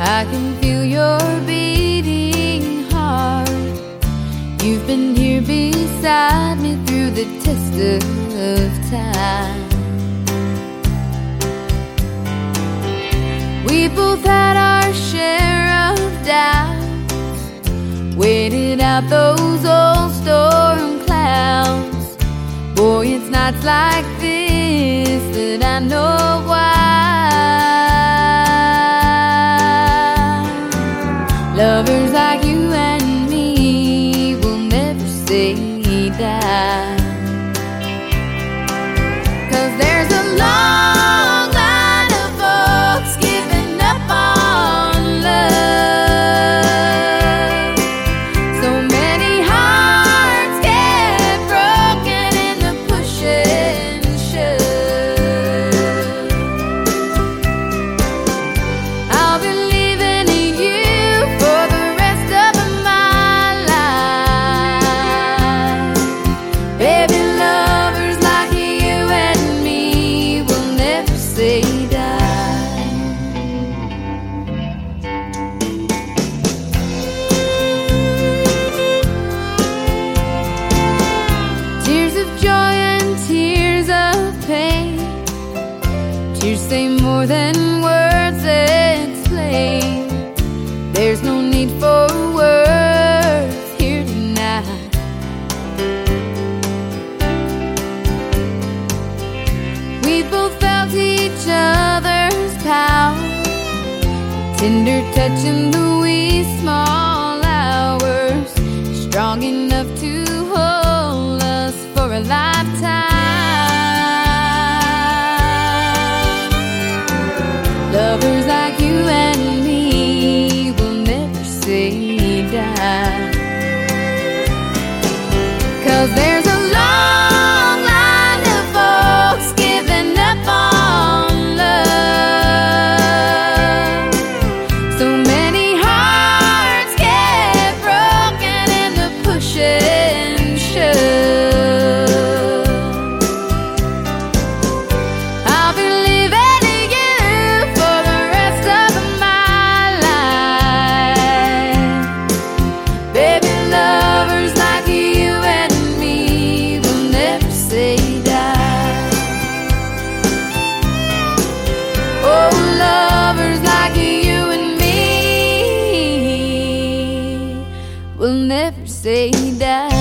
I can feel your beating heart. You've been here beside me through the test of time. We both had our share of doubts, waited out those old storm clouds. Boy, it's nights like this. Lovers like you and me will never say die. Tears say more than words explain. There's no need for words here tonight. We both felt each other's power, tender touch in the Lovers like you and me will never say die. Cause there's say die.